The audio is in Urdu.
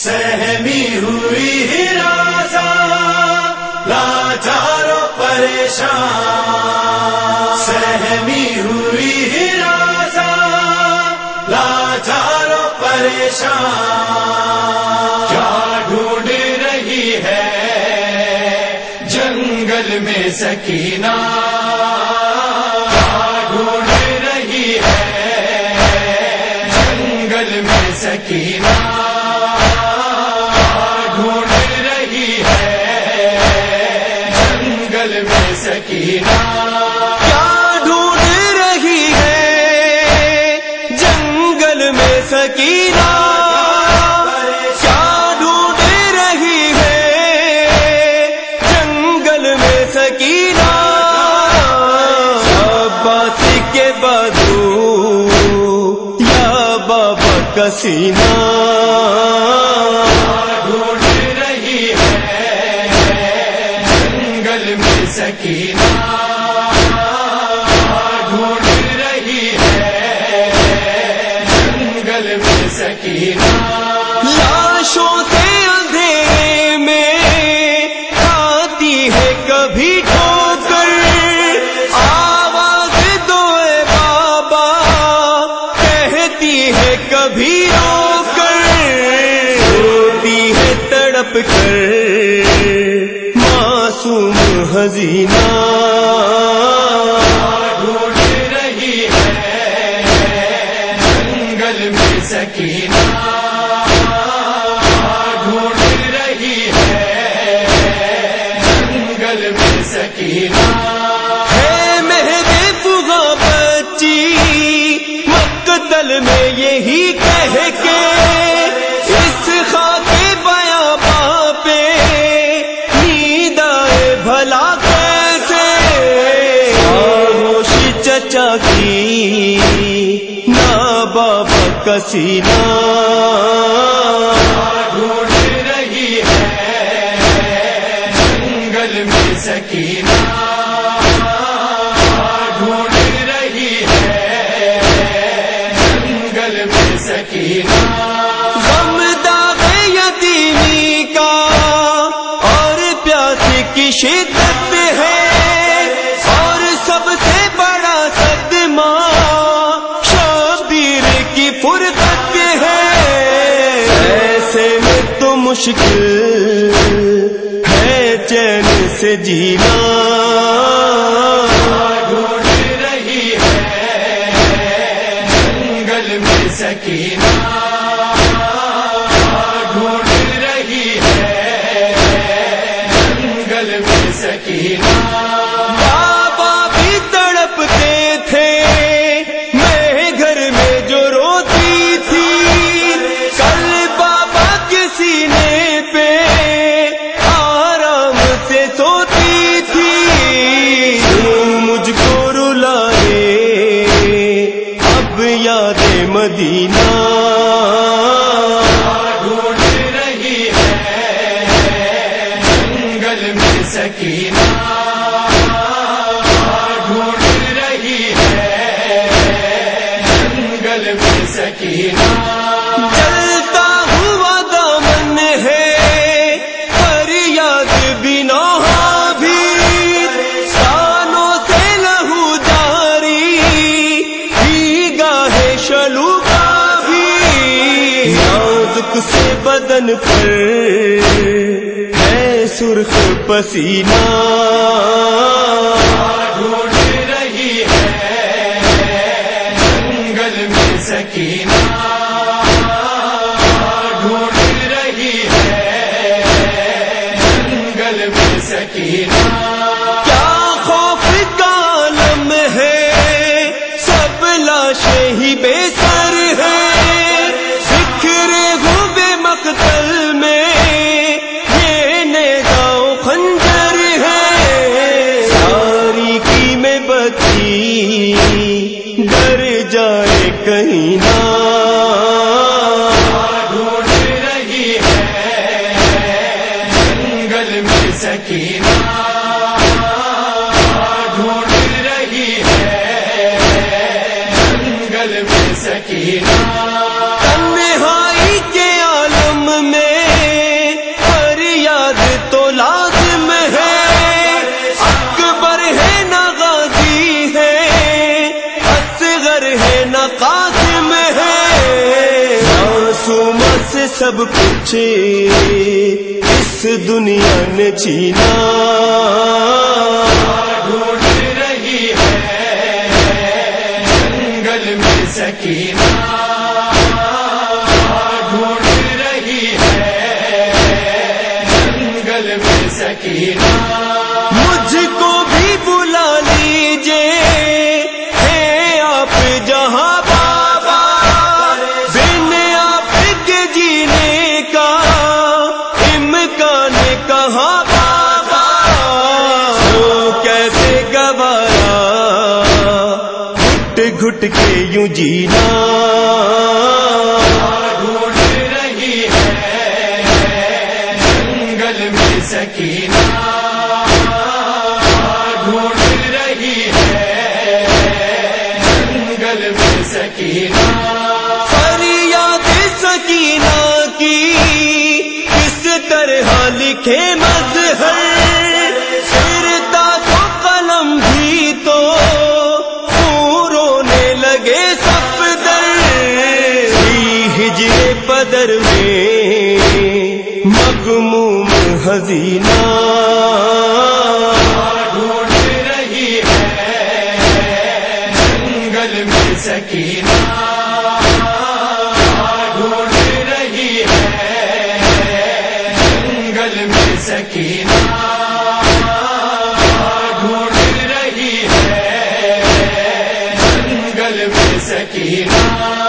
سہمی ہوئی ہی رازا لاچارو پریشان سہمی ہوئی ہی رازا لاچارو پریشان کیا ڈھونڈ رہی ہے جنگل میں سکینہ؟ ڈھونڈ رہی ہے جنگل میں سکینہ؟ سکینہ کیا ڈھونڈ رہی ہے جنگل میں سکینہ عباس کے بدو یا بابا کسینہ ڈھونڈ رہی ہے جنگل میں سکینہ لاشوں سے اندھیرے میں کھاتی ہے کبھی ٹھوکر۔ آواز دو اے بابا، کہتی ہے کبھی رو کر روتی ہے تڑپ کر، معصوم حزینہ۔ یہی کہہ کے اس خاک بیا پاپے نیند آئے بھلا کیسے؟ خاموش چچا کی نا بابا کسینہ ڈھونڈ رہی ہے جنگل میں سکینہ۔ شدت ہے اور سب سے بڑا صدمہ شبیر کی فرقت ہے۔ ایسے میں تو مشکل ہے چین سے جینا۔ ڈھونڈ رہی ہے، جنگل میں سکینہ۔ بابا بھی تڑپتے تھے۔ میں گھر میں جو روتی تھی، کل بابا کے سینے پہ آرام سے سوتی تھی۔ تم مجھ کو رلائے، اب یاد مدینہ۔ ڈھونڈ نازک سے بدن پر ہے سرخ پسینہ۔ ڈھونڈ رہی ہے جنگل میں سکینہ۔ ڈھونڈ رہی ہے جنگل میں سکینہ۔ خوف کا عالم ہے سب لاشیں ہی بے گھر ڈر جائے کہیں نہ ڈھونڈ رہی ہے جنگل میں سکینہ ڈھونڈ رہی ہے جنگل میں سکینہ سب کچھ اس دنیا نے چینا۔ ڈھونڈ رہی ہے جنگل میں سکینہ۔ ڈھونڈ رہی ہے جنگل میں سکینہ۔ مجھ کو بھی بلا لیجیے گھٹ کے یوں جینا۔ ڈھونڈ رہی ہے جنگل میں سکینہ ڈھونڈ رہی ہے جنگل میں سکینہ فریاد سکینہ کی کس طرح لکھے بدر میں مغموم حزینہ ڈھونڈ رہی ہے جنگل میں سکینہ ڈھونڈ رہی ہے جنگل میں سکینہ ڈھونڈ رہی ہے جنگل میں سکینہ